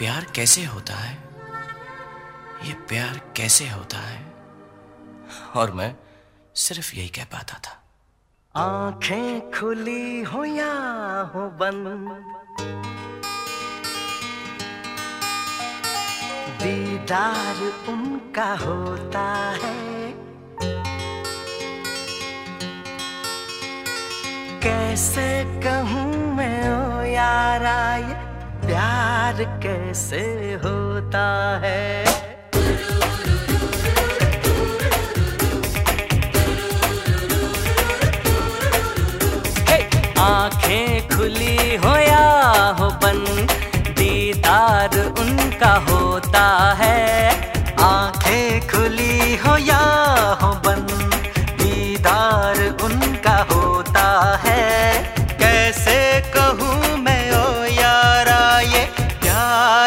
प्यार कैसे होता है? ये प्यार कैसे होता है? और मैं सिर्फ़ यही कह पाता था। आँखें खुली हो या हो बंद? दीदार उनका होता है। कैसे कहूँ मैं, ओ यारा ये प्यार कैसे होता है? आँखें खुली हो या हो बंद, दीदार उनका होता है। आँखें खुली हो या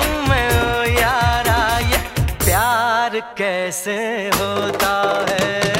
कहूँ मैं ओ यारा ये प्यार कैसे होता है?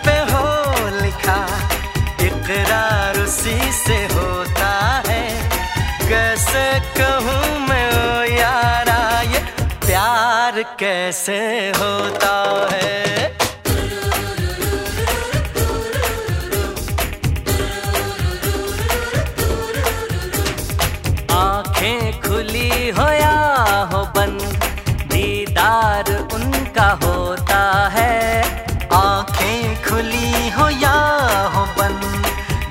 कैसे होता है? आँखें खुली हो या हो बंद, दीदार उनका होता है। आँखें खुली हो या हो बंद,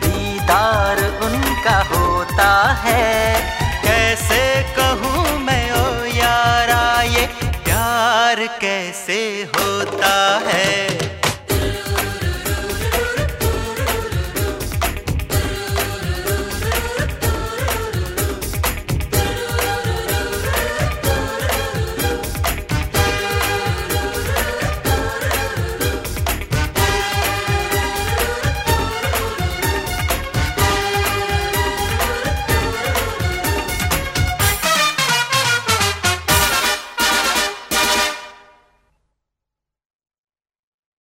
दीदार उनका होता है। कैसे होता?